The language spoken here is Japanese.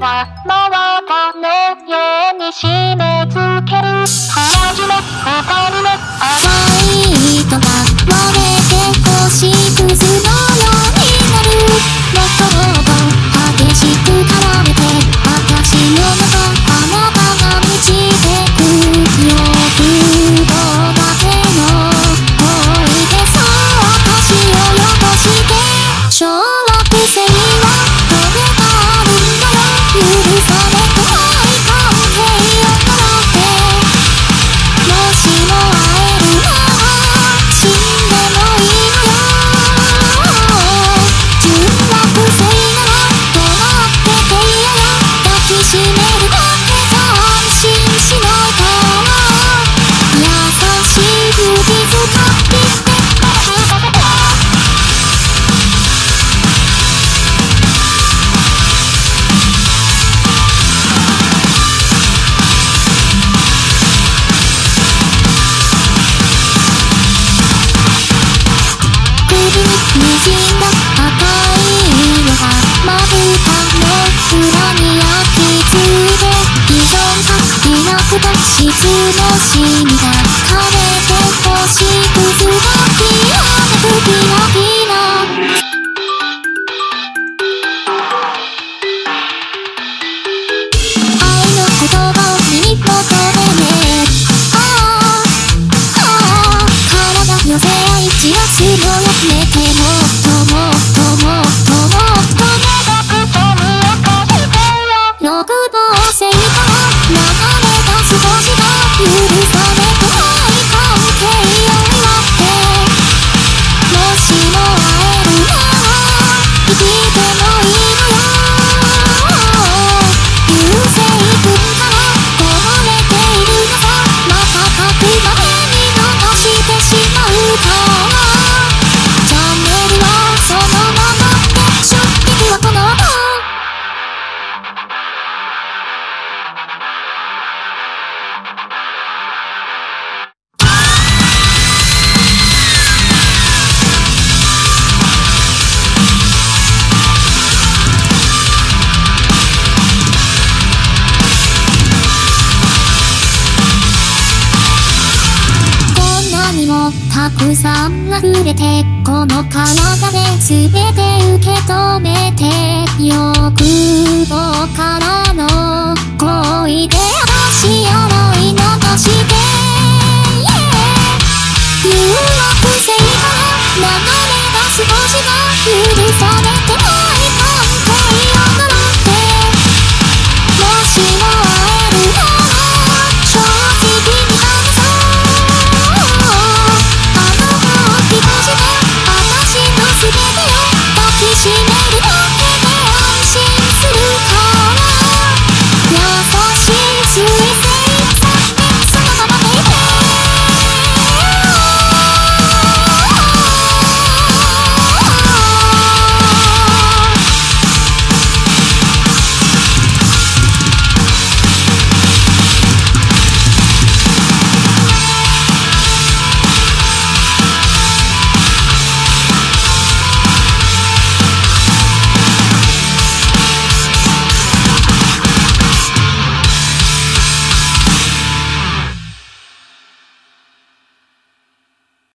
la la じの赤い色がまぶたの裏に焼き付いて異常がなくた質のシが枯れてほしくすがピアノピラピきたくさん溢れてこの体で全て